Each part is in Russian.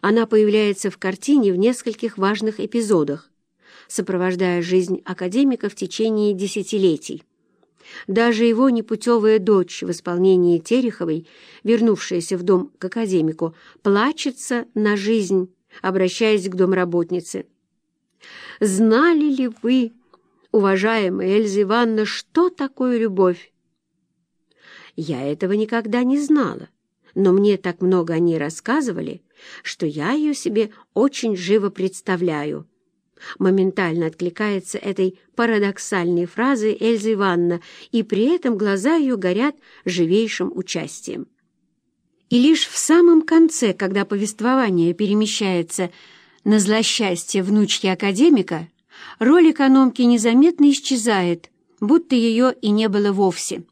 Она появляется в картине в нескольких важных эпизодах, сопровождая жизнь академика в течение десятилетий. Даже его непутевая дочь в исполнении Тереховой, вернувшаяся в дом к академику, плачется на жизнь, обращаясь к домработнице. «Знали ли вы, уважаемая Эльза Ивановна, что такое любовь?» «Я этого никогда не знала, но мне так много о ней рассказывали, что я ее себе очень живо представляю», Моментально откликается этой парадоксальной фразой Эльза Ивановна, и при этом глаза ее горят живейшим участием. И лишь в самом конце, когда повествование перемещается на злосчастье внучки академика, роль экономки незаметно исчезает, будто ее и не было вовсе.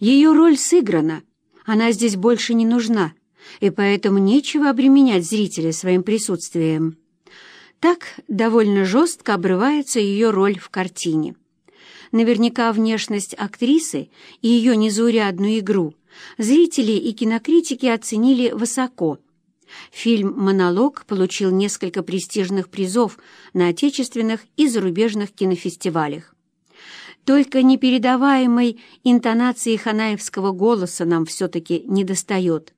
Ее роль сыграна, она здесь больше не нужна, и поэтому нечего обременять зрителя своим присутствием. Так довольно жестко обрывается ее роль в картине. Наверняка внешность актрисы и ее незаурядную игру зрители и кинокритики оценили высоко. Фильм «Монолог» получил несколько престижных призов на отечественных и зарубежных кинофестивалях. Только непередаваемой интонации ханаевского голоса нам все-таки недостает.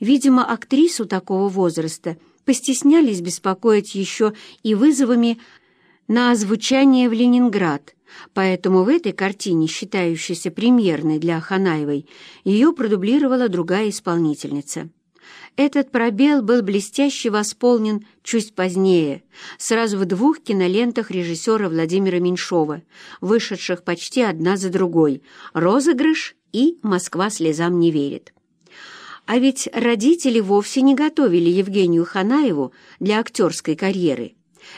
Видимо, актрису такого возраста – постеснялись беспокоить еще и вызовами на озвучание в Ленинград, поэтому в этой картине, считающейся премьерной для Ханаевой, ее продублировала другая исполнительница. Этот пробел был блестяще восполнен чуть позднее, сразу в двух кинолентах режиссера Владимира Меньшова, вышедших почти одна за другой «Розыгрыш» и «Москва слезам не верит». А ведь родители вовсе не готовили Евгению Ханаеву для актерской карьеры.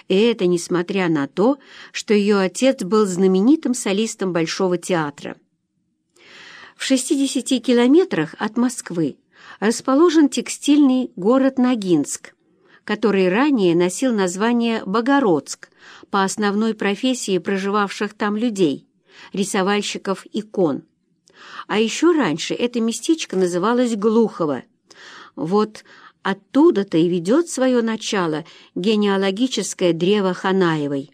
И это несмотря на то, что ее отец был знаменитым солистом Большого театра. В 60 километрах от Москвы расположен текстильный город Ногинск, который ранее носил название Богородск по основной профессии проживавших там людей – рисовальщиков икон. А еще раньше это местечко называлось Глухово. Вот оттуда-то и ведет свое начало генеалогическое древо Ханаевой.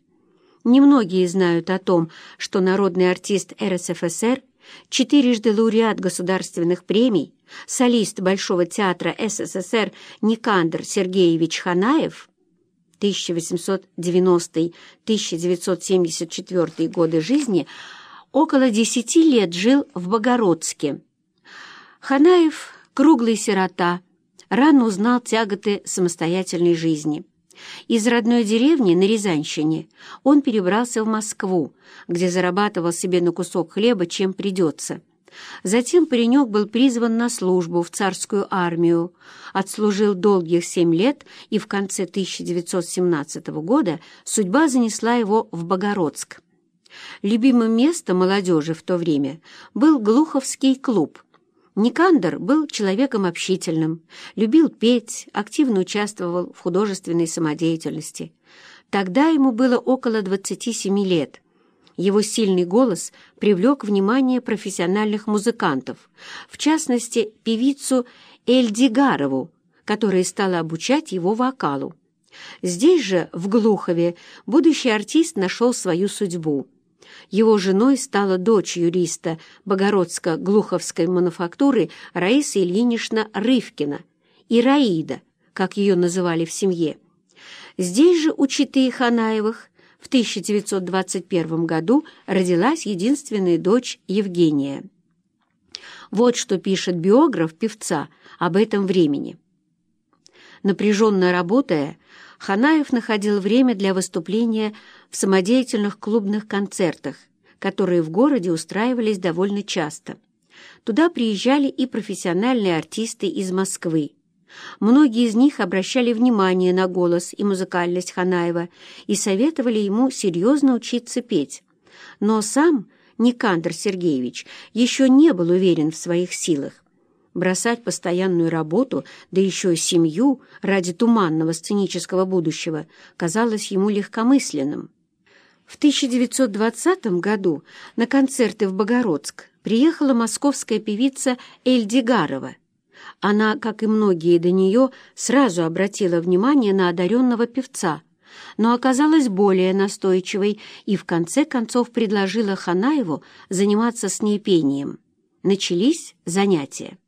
Немногие знают о том, что народный артист РСФСР, четырежды лауреат государственных премий, солист Большого театра СССР Никандр Сергеевич Ханаев 1890-1974 годы жизни – около десяти лет жил в Богородске. Ханаев, круглый сирота, рано узнал тяготы самостоятельной жизни. Из родной деревни на Рязанщине он перебрался в Москву, где зарабатывал себе на кусок хлеба, чем придется. Затем паренек был призван на службу в царскую армию, отслужил долгих семь лет, и в конце 1917 года судьба занесла его в Богородск. Любимым местом молодежи в то время был Глуховский клуб. Никандр был человеком общительным, любил петь, активно участвовал в художественной самодеятельности. Тогда ему было около 27 лет. Его сильный голос привлек внимание профессиональных музыкантов, в частности, певицу Эльдигарову, которая стала обучать его вокалу. Здесь же, в Глухове, будущий артист нашел свою судьбу. Его женой стала дочь юриста Богородско-Глуховской мануфактуры Раиса Ильинична Рывкина, Ираида, как ее называли в семье. Здесь же у Читы Ханаевых в 1921 году родилась единственная дочь Евгения. Вот что пишет биограф певца об этом времени. Напряженно работая, Ханаев находил время для выступления в самодеятельных клубных концертах, которые в городе устраивались довольно часто. Туда приезжали и профессиональные артисты из Москвы. Многие из них обращали внимание на голос и музыкальность Ханаева и советовали ему серьезно учиться петь. Но сам Никандр Сергеевич еще не был уверен в своих силах. Бросать постоянную работу, да еще и семью ради туманного сценического будущего, казалось ему легкомысленным. В 1920 году на концерты в Богородск приехала московская певица Эльдигарова. Она, как и многие до нее, сразу обратила внимание на одаренного певца, но оказалась более настойчивой и в конце концов предложила Ханаеву заниматься с ней пением. Начались занятия.